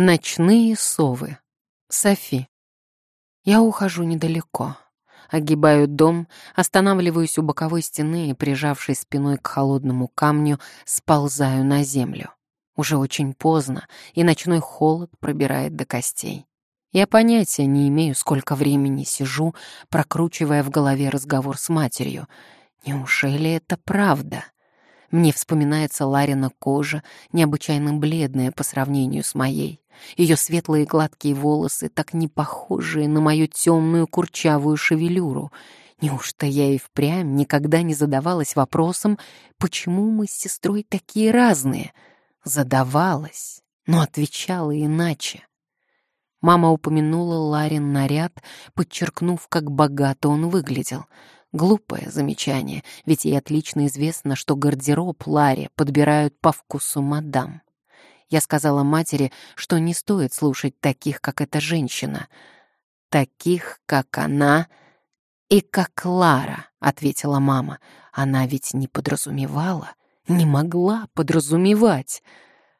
Ночные совы. Софи. Я ухожу недалеко. Огибаю дом, останавливаюсь у боковой стены и, прижавшись спиной к холодному камню, сползаю на землю. Уже очень поздно, и ночной холод пробирает до костей. Я понятия не имею, сколько времени сижу, прокручивая в голове разговор с матерью. Неужели это правда? Мне вспоминается Ларина кожа, необычайно бледная по сравнению с моей. Ее светлые гладкие волосы, так не похожие на мою темную курчавую шевелюру. Неужто я и впрямь никогда не задавалась вопросом, почему мы с сестрой такие разные? Задавалась, но отвечала иначе. Мама упомянула Ларин наряд, подчеркнув, как богато он выглядел — Глупое замечание, ведь ей отлично известно, что гардероб Ларе подбирают по вкусу мадам. Я сказала матери, что не стоит слушать таких, как эта женщина. «Таких, как она и как Лара», — ответила мама. «Она ведь не подразумевала, не могла подразумевать».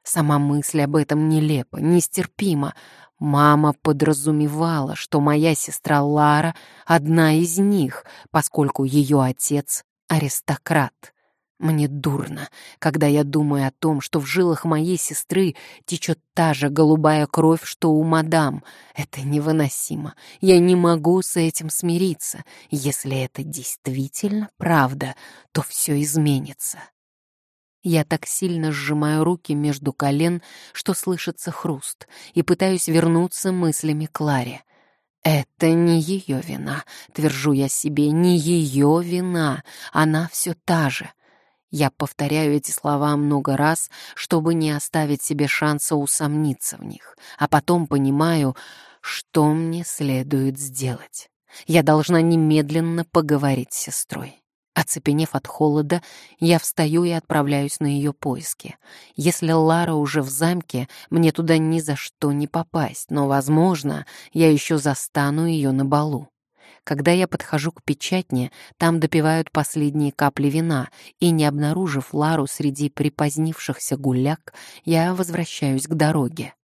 Сама мысль об этом нелепа, нестерпима. Мама подразумевала, что моя сестра Лара — одна из них, поскольку ее отец — аристократ. Мне дурно, когда я думаю о том, что в жилах моей сестры течет та же голубая кровь, что у мадам. Это невыносимо. Я не могу с этим смириться. Если это действительно правда, то все изменится. Я так сильно сжимаю руки между колен, что слышится хруст, и пытаюсь вернуться мыслями к Ларе. Это не ее вина, твержу я себе, не ее вина, она все та же. Я повторяю эти слова много раз, чтобы не оставить себе шанса усомниться в них, а потом понимаю, что мне следует сделать. Я должна немедленно поговорить с сестрой. Оцепенев от холода, я встаю и отправляюсь на ее поиски. Если Лара уже в замке, мне туда ни за что не попасть, но, возможно, я еще застану ее на балу. Когда я подхожу к печатне, там допивают последние капли вина, и, не обнаружив Лару среди припозднившихся гуляк, я возвращаюсь к дороге.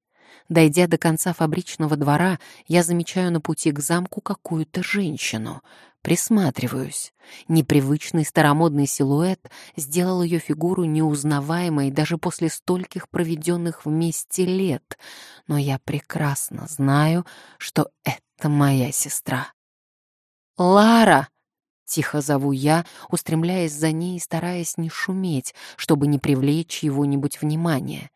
Дойдя до конца фабричного двора, я замечаю на пути к замку какую-то женщину. Присматриваюсь. Непривычный старомодный силуэт сделал ее фигуру неузнаваемой даже после стольких проведенных вместе лет, но я прекрасно знаю, что это моя сестра. «Лара!» — тихо зову я, устремляясь за ней и стараясь не шуметь, чтобы не привлечь чьего-нибудь внимания.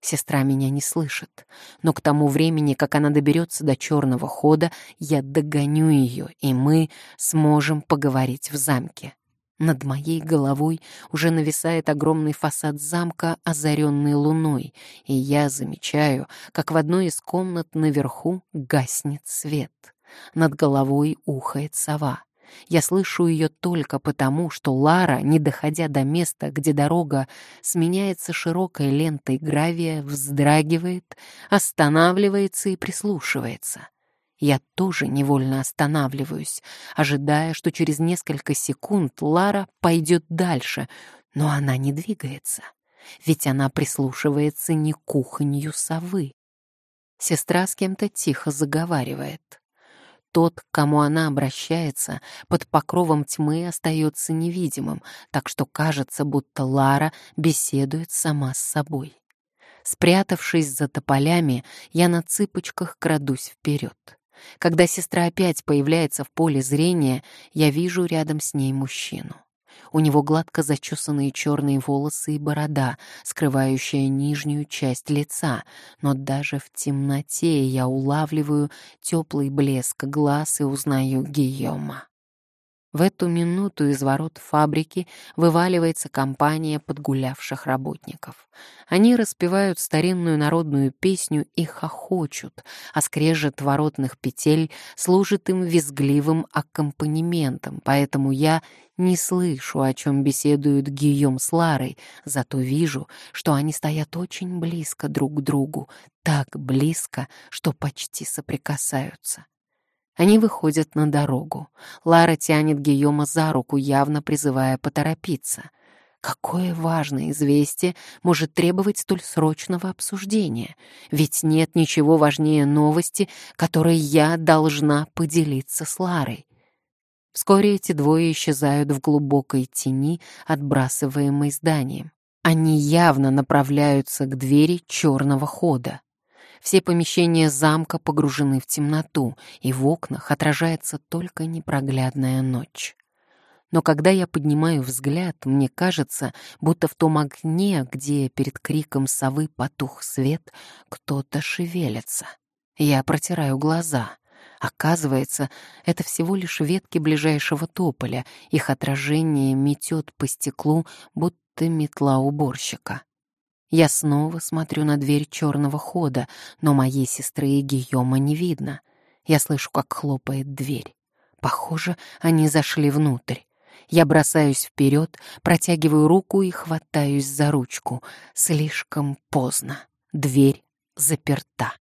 Сестра меня не слышит, но к тому времени, как она доберется до черного хода, я догоню ее, и мы сможем поговорить в замке. Над моей головой уже нависает огромный фасад замка, озаренный луной, и я замечаю, как в одной из комнат наверху гаснет свет. Над головой ухает сова. Я слышу ее только потому, что Лара, не доходя до места, где дорога сменяется широкой лентой гравия, вздрагивает, останавливается и прислушивается. Я тоже невольно останавливаюсь, ожидая, что через несколько секунд Лара пойдет дальше, но она не двигается, ведь она прислушивается не кухонью совы. Сестра с кем-то тихо заговаривает. Тот, к кому она обращается, под покровом тьмы остается невидимым, так что кажется, будто Лара беседует сама с собой. Спрятавшись за тополями, я на цыпочках крадусь вперед. Когда сестра опять появляется в поле зрения, я вижу рядом с ней мужчину. У него гладко зачесанные черные волосы и борода, скрывающая нижнюю часть лица, но даже в темноте я улавливаю теплый блеск глаз и узнаю Гийома. В эту минуту из ворот фабрики вываливается компания подгулявших работников. Они распевают старинную народную песню и хохочут, а скрежет воротных петель служит им визгливым аккомпанементом, поэтому я не слышу, о чем беседуют Гийом с Ларой, зато вижу, что они стоят очень близко друг к другу, так близко, что почти соприкасаются. Они выходят на дорогу. Лара тянет Гийома за руку, явно призывая поторопиться. Какое важное известие может требовать столь срочного обсуждения? Ведь нет ничего важнее новости, которой я должна поделиться с Ларой. Вскоре эти двое исчезают в глубокой тени, отбрасываемой зданием. Они явно направляются к двери черного хода. Все помещения замка погружены в темноту, и в окнах отражается только непроглядная ночь. Но когда я поднимаю взгляд, мне кажется, будто в том огне, где перед криком совы потух свет, кто-то шевелится. Я протираю глаза. Оказывается, это всего лишь ветки ближайшего тополя, их отражение метет по стеклу, будто метла уборщика. Я снова смотрю на дверь черного хода, но моей сестры и Гийома не видно. Я слышу, как хлопает дверь. Похоже, они зашли внутрь. Я бросаюсь вперед, протягиваю руку и хватаюсь за ручку. Слишком поздно. Дверь заперта.